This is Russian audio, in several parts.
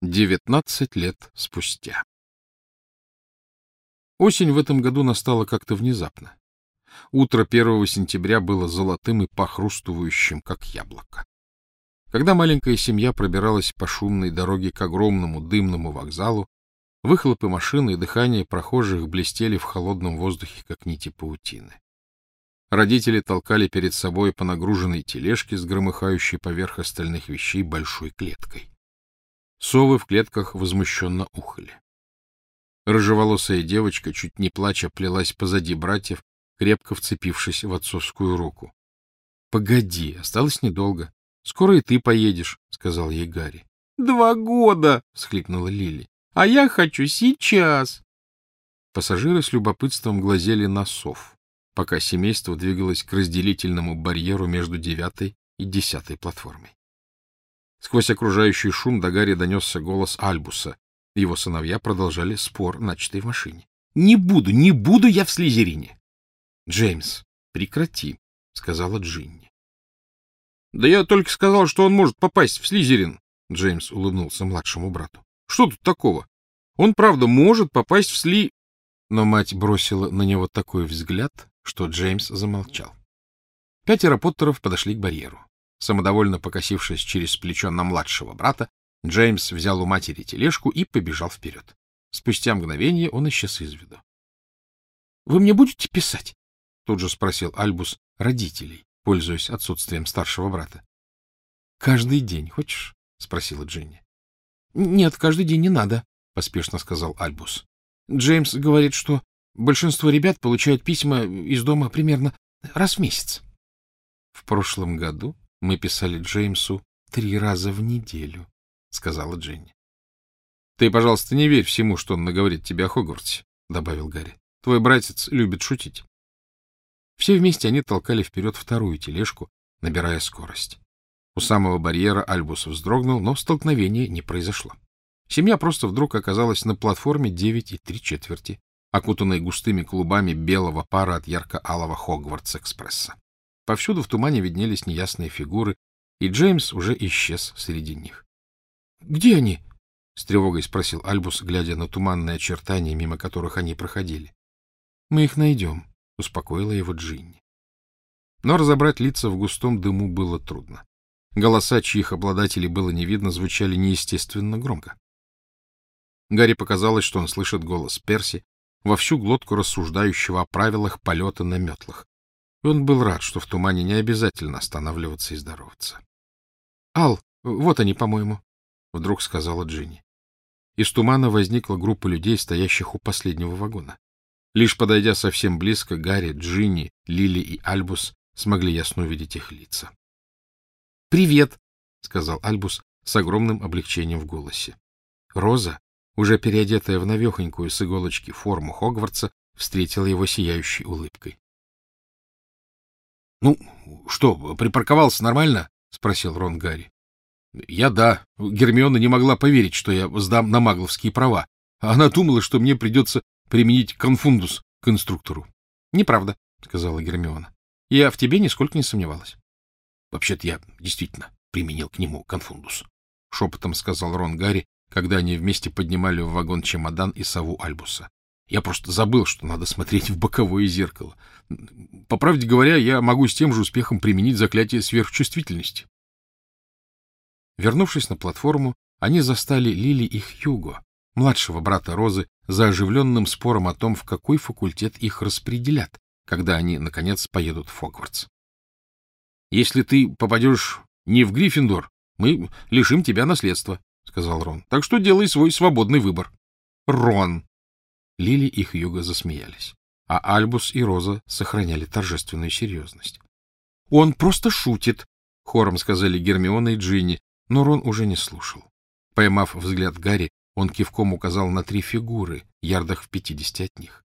Девятнадцать лет спустя. Осень в этом году настала как-то внезапно. Утро первого сентября было золотым и похрустывающим, как яблоко. Когда маленькая семья пробиралась по шумной дороге к огромному дымному вокзалу, выхлопы машины и дыхание прохожих блестели в холодном воздухе, как нити паутины. Родители толкали перед собой по нагруженной тележке с громыхающей поверх остальных вещей большой клеткой. Совы в клетках возмущенно ухали. Рыжеволосая девочка, чуть не плача, плелась позади братьев, крепко вцепившись в отцовскую руку. — Погоди, осталось недолго. Скоро и ты поедешь, — сказал ей Гарри. — Два года! — всхлипнула Лили. — А я хочу сейчас! Пассажиры с любопытством глазели на сов, пока семейство двигалось к разделительному барьеру между девятой и десятой платформой. Сквозь окружающий шум до Гарри донесся голос Альбуса. Его сыновья продолжали спор, начатый в машине. — Не буду, не буду я в Слизерине! — Джеймс, прекрати, — сказала Джинни. — Да я только сказал, что он может попасть в Слизерин, — Джеймс улыбнулся младшему брату. — Что тут такого? Он, правда, может попасть в Сли... Но мать бросила на него такой взгляд, что Джеймс замолчал. Пятеро Поттеров подошли к барьеру. Самодовольно покосившись через плечо на младшего брата, Джеймс взял у матери тележку и побежал вперед. Спустя мгновение он исчез из виду. — Вы мне будете писать? — тут же спросил Альбус родителей, пользуясь отсутствием старшего брата. — Каждый день хочешь? — спросила Дженни. — Нет, каждый день не надо, — поспешно сказал Альбус. — Джеймс говорит, что большинство ребят получают письма из дома примерно раз в месяц. — В прошлом году мы писали Джеймсу три раза в неделю, — сказала Дженни. — Ты, пожалуйста, не верь всему, что он наговорит тебе о Хогвартсе, — добавил Гарри. — Твой братец любит шутить. Все вместе они толкали вперед вторую тележку, набирая скорость. У самого барьера Альбус вздрогнул, но столкновения не произошло. Семья просто вдруг оказалась на платформе девять и три четверти, окутанной густыми клубами белого пара от ярко-алого Хогвартс-экспресса. Повсюду в тумане виднелись неясные фигуры, и Джеймс уже исчез среди них. — Где они? — с тревогой спросил Альбус, глядя на туманные очертания, мимо которых они проходили. — Мы их найдем, — успокоила его Джинни. Но разобрать лица в густом дыму было трудно. Голоса, чьих обладателей было не видно, звучали неестественно громко. Гарри показалось, что он слышит голос Перси, во всю глотку рассуждающего о правилах полета на метлах, и он был рад, что в тумане не обязательно останавливаться и здороваться. — Ал, вот они, по-моему, — вдруг сказала Джинни. Из тумана возникла группа людей, стоящих у последнего вагона. Лишь подойдя совсем близко, Гарри, Джинни, Лили и Альбус смогли ясно увидеть их лица. — Привет, — сказал Альбус с огромным облегчением в голосе. Роза, уже переодетая в навехонькую с иголочки форму Хогвартса, встретила его сияющей улыбкой. — Ну, что, припарковался нормально? — спросил Рон Гарри. — Я да. Гермиона не могла поверить, что я сдам на магловские права. Она думала, что мне придется применить конфундус к инструктору. — Неправда, — сказала Гермиона. — Я в тебе нисколько не сомневалась. — Вообще-то я действительно применил к нему конфундус, — шепотом сказал Рон Гарри, когда они вместе поднимали в вагон чемодан и сову Альбуса. Я просто забыл, что надо смотреть в боковое зеркало. По правде говоря, я могу с тем же успехом применить заклятие сверхчувствительности. Вернувшись на платформу, они застали Лили и Хьюго, младшего брата Розы, за оживленным спором о том, в какой факультет их распределят, когда они, наконец, поедут в Хогвартс. — Если ты попадешь не в Гриффиндор, мы лишим тебя наследства, — сказал Рон. — Так что делай свой свободный выбор. — Рон! Лили и Хьюго засмеялись, а Альбус и Роза сохраняли торжественную серьезность. — Он просто шутит, — хором сказали Гермиона и Джинни, но Рон уже не слушал. Поймав взгляд Гарри, он кивком указал на три фигуры, ярдах в пятидесяти от них.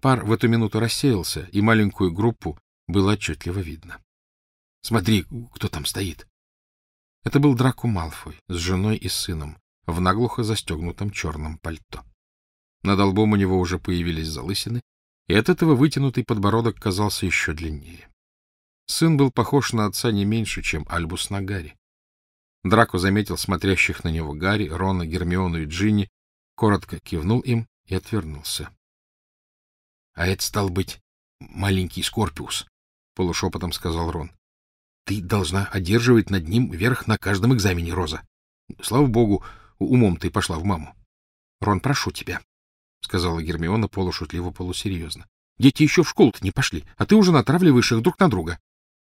Пар в эту минуту рассеялся, и маленькую группу было отчетливо видно. — Смотри, кто там стоит. Это был Драку Малфой с женой и сыном в наглухо застегнутом черном пальто. Над лбом у него уже появились залысины, и от этого вытянутый подбородок казался еще длиннее. Сын был похож на отца не меньше, чем Альбус на Гарри. Драко заметил смотрящих на него Гарри, Рона, Гермиону и Джинни, коротко кивнул им и отвернулся. — А это, стал быть, маленький Скорпиус, — полушепотом сказал Рон. — Ты должна одерживать над ним верх на каждом экзамене, Роза. Слава богу, умом ты пошла в маму. — Рон, прошу тебя, — сказала Гермиона полушутливо полусерьезно. — Дети еще в школу-то не пошли, а ты уже натравливаешь их друг на друга.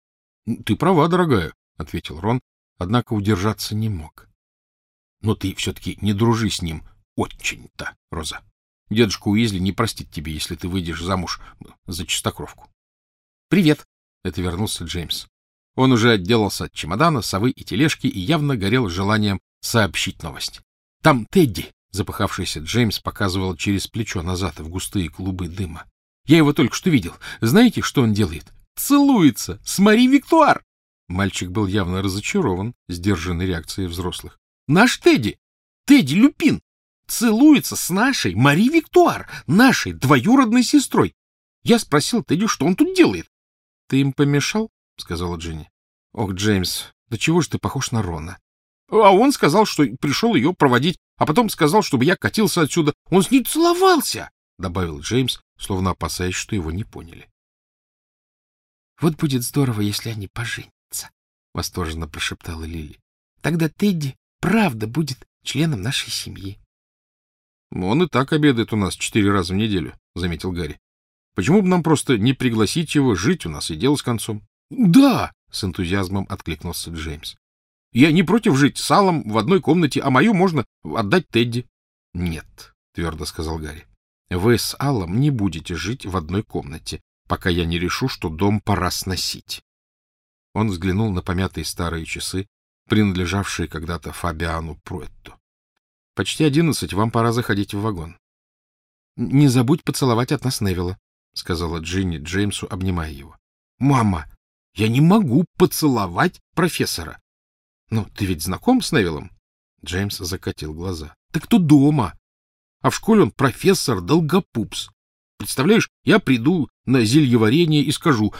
— Ты права, дорогая, — ответил Рон, однако удержаться не мог. — Но ты все-таки не дружи с ним очень-то, Роза. Дедушка Уизли не простит тебе, если ты выйдешь замуж за чистокровку. — Привет! — это вернулся Джеймс. Он уже отделался от чемодана, совы и тележки и явно горел желанием сообщить новость. — Там Тедди! — запыхавшийся Джеймс показывал через плечо назад в густые клубы дыма. — Я его только что видел. Знаете, что он делает? Целуется с Мари Виктуар! Мальчик был явно разочарован сдержанной реакцией взрослых. — Наш Тедди! Тедди Люпин! Целуется с нашей Мари Виктуар, нашей двоюродной сестрой. Я спросил Тедди, что он тут делает. — Ты им помешал? — сказала Джинни. — Ох, Джеймс, да чего же ты похож на Рона? А он сказал, что пришел ее проводить, а потом сказал, чтобы я катился отсюда. Он с ней целовался, — добавил Джеймс, словно опасаясь, что его не поняли. — Вот будет здорово, если они поженятся, — восторженно прошептала Лили. — Тогда Тедди правда будет членом нашей семьи. — Он и так обедает у нас четыре раза в неделю, — заметил Гарри. — Почему бы нам просто не пригласить его жить у нас и дело с концом? — Да! — с энтузиазмом откликнулся Джеймс. Я не против жить с Аллом в одной комнате, а мою можно отдать Тедди. — Нет, — твердо сказал Гарри. — Вы с Аллом не будете жить в одной комнате, пока я не решу, что дом пора сносить. Он взглянул на помятые старые часы, принадлежавшие когда-то Фабиану Пруэтту. — Почти одиннадцать, вам пора заходить в вагон. — Не забудь поцеловать от нас Невилла, — сказала Джинни Джеймсу, обнимая его. — Мама, я не могу поцеловать профессора. Ну, ты ведь знаком с Невиллом? Джеймс закатил глаза. Так кто дома? А в школе он профессор Долгопупс. Представляешь, я приду на зельеварение и скажу...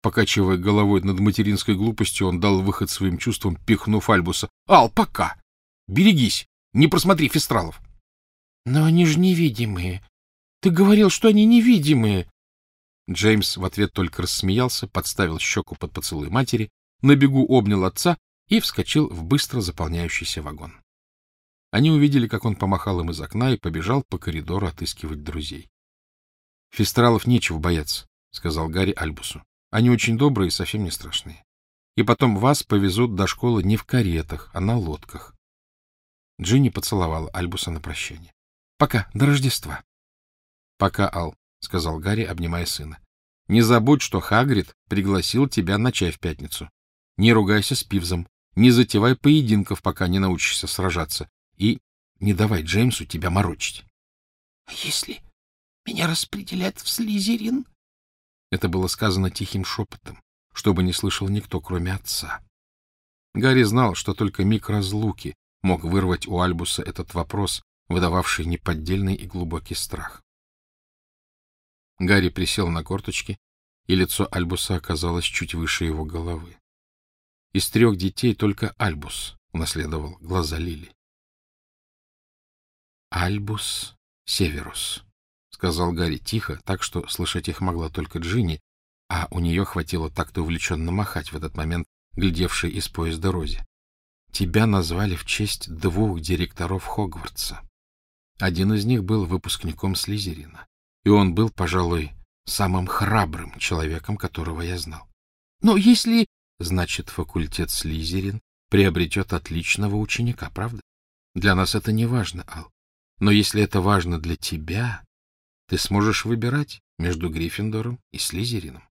Покачивая головой над материнской глупостью, он дал выход своим чувствам, пихнув Альбуса. — Ал, пока! Берегись! Не просмотри фестралов! — Но они же невидимые. Ты говорил, что они невидимые. Джеймс в ответ только рассмеялся, подставил щеку под поцелуй матери на бегу обнял отца и вскочил в быстро заполняющийся вагон. Они увидели, как он помахал им из окна и побежал по коридору отыскивать друзей. — Фестралов нечего бояться, — сказал Гарри Альбусу. — Они очень добрые и совсем не страшные. И потом вас повезут до школы не в каретах, а на лодках. Джинни поцеловала Альбуса на прощание. — Пока, до Рождества. — Пока, Ал, — сказал Гарри, обнимая сына. — Не забудь, что Хагрид пригласил тебя на чай в пятницу. Не ругайся с Пивзом, не затевай поединков, пока не научишься сражаться, и не давай Джеймсу тебя морочить. — А если меня распределят в Слизерин? Это было сказано тихим шепотом, чтобы не слышал никто, кроме отца. Гарри знал, что только миг разлуки мог вырвать у Альбуса этот вопрос, выдававший неподдельный и глубокий страх. Гарри присел на корточки, и лицо Альбуса оказалось чуть выше его головы. Из трех детей только Альбус унаследовал глаза Лили. «Альбус Северус», — сказал Гарри тихо, так что слышать их могла только Джинни, а у нее хватило так-то увлеченно махать в этот момент, глядевшей из поезда Розе. «Тебя назвали в честь двух директоров Хогвартса. Один из них был выпускником Слизерина, и он был, пожалуй, самым храбрым человеком, которого я знал. Но если значит, факультет Слизерин приобретет отличного ученика, правда? Для нас это не важно, Ал. Но если это важно для тебя, ты сможешь выбирать между Гриффиндором и Слизерином.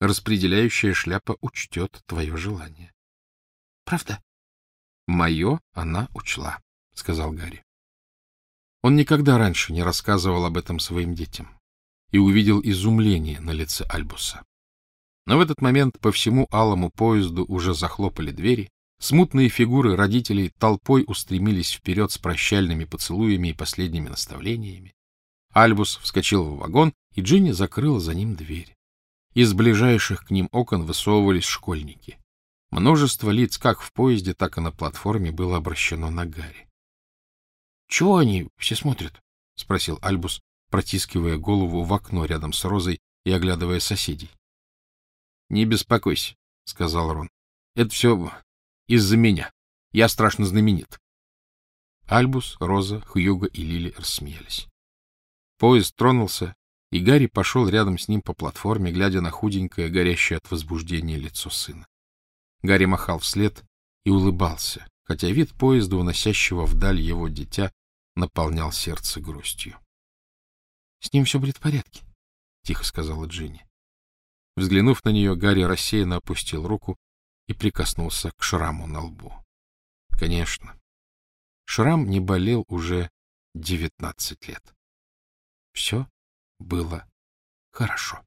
Распределяющая шляпа учтет твое желание. — Правда? — Мое она учла, — сказал Гарри. Он никогда раньше не рассказывал об этом своим детям и увидел изумление на лице Альбуса. Но в этот момент по всему алому поезду уже захлопали двери, смутные фигуры родителей толпой устремились вперед с прощальными поцелуями и последними наставлениями. Альбус вскочил в вагон, и Джинни закрыла за ним дверь. Из ближайших к ним окон высовывались школьники. Множество лиц как в поезде, так и на платформе было обращено на Гарри. — Чего они все смотрят? — спросил Альбус, протискивая голову в окно рядом с Розой и оглядывая соседей. — Не беспокойся, — сказал Рон. — Это все из-за меня. Я страшно знаменит. Альбус, Роза, Хьюго и Лили рассмеялись. Поезд тронулся, и Гарри пошел рядом с ним по платформе, глядя на худенькое, горящее от возбуждения лицо сына. Гарри махал вслед и улыбался, хотя вид поезда, уносящего вдаль его дитя, наполнял сердце грустью. — С ним все будет в порядке, — тихо сказала Джинни. Взглянув на нее, Гарри рассеянно опустил руку и прикоснулся к шраму на лбу. Конечно, шрам не болел уже девятнадцать лет. Все было хорошо.